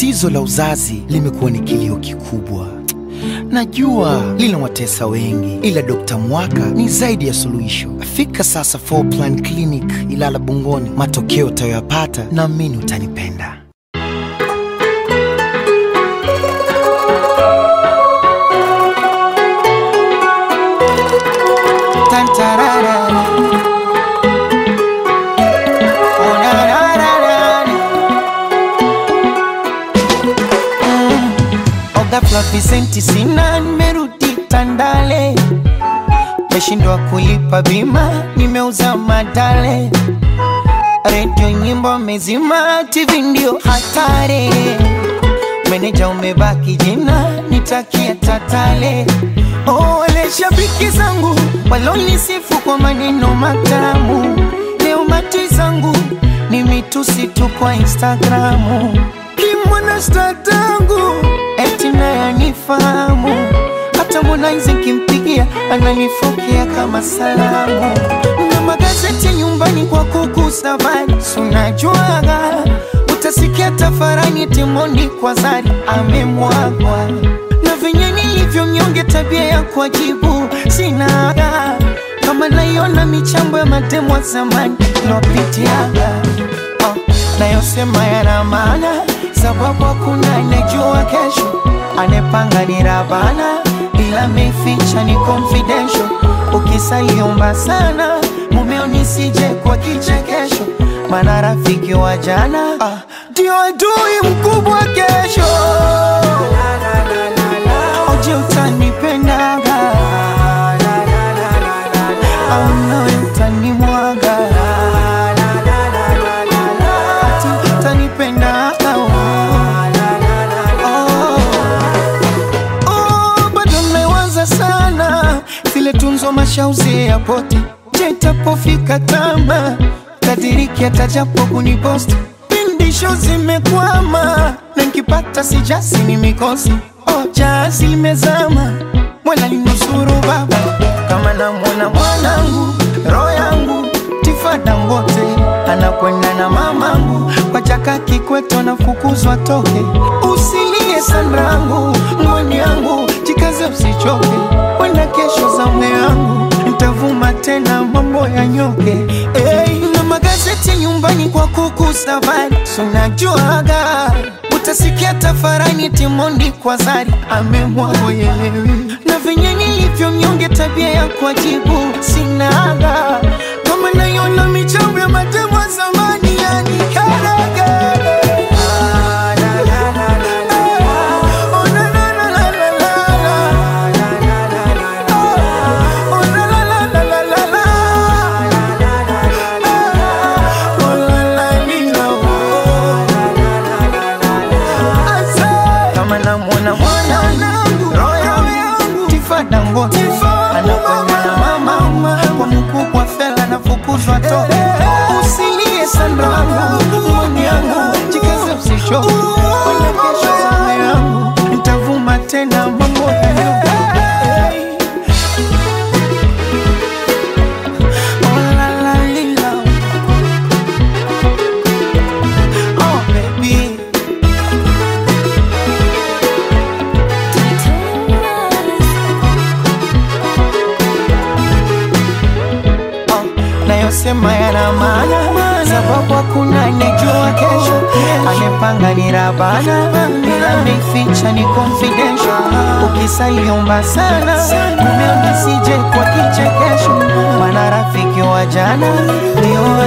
Tatizo la uzazi limekuwa ni kilio kikubwa. Najua linawatesa wengi, ila Dokta Mwaka ni zaidi ya suluhisho. Fika sasa 4 Plan Clinic Ilala Bungoni, matokeo utayoyapata naamini utanipenda. Ghafla visenti sina, nimerudi Tandale, meshindwa kulipa bima, nimeuza madale, redio nyimbo mezima, TV ndio hatare meneja umebaki jina, nitakia tatale. Oh, shabiki zangu walonisifu kwa maneno matamu, leo mati zangu ni mitusi tu kwa Instagramu, kimwana statangu anifahamu, hata Harmonize nkimpigia ananifokea kama salamu, na magazeti nyumbani kwa kuku safari, sunajuaga. Utasikia tafarani timoni kwa Zari amemwagwa. Na venye nilivyo mnyonge, tabia ya kuajibu sinaga, kama naiona michambo ya matemwa zamani lopitiaga oh, nayosema yana maana, sababu hakuna najua kesho, anepanga ni Rabana, ila meficha ni confidential. Ukisaliomba sana mumeo nisije kwa kichekesho, mana rafiki wa jana ah, ndio adui mkubwa kesho. Mmewaza sana zile tunzo mashauzi ya poti. Je itapofika tama kadiriki atajapo kuniposti. Pindisho zimekwama na nkipata sijasi ni mikosi. Jazi limezama ni linusuru baba. Kama namwona mwanangu roho yangu tifada ngote anakwenda na mamangu kwa chaka kikweto nafukuzwa toke. Usilie sanrangu ngoni yangu jikaze usichoke wenda kesho za mme yangu ntavuma tena mambo ya nyoke. Hey, na magazeti nyumbani kwa kuku safari sunajuaga utasikia tafarani Timondi kwa Zari amemwagoyelewi na venye nilivyo mnyonge, tabia ya kuajibu sinaga, kama naiona tifada ngote anakwenda na mama sema yana maana, sababu hakuna nijua kesho. Amepanga ni rabana, ila meficha ni confidential. Ukisaiomba sana. Mume nisije kwa kichekesho, mana rafiki wa jana. Ndio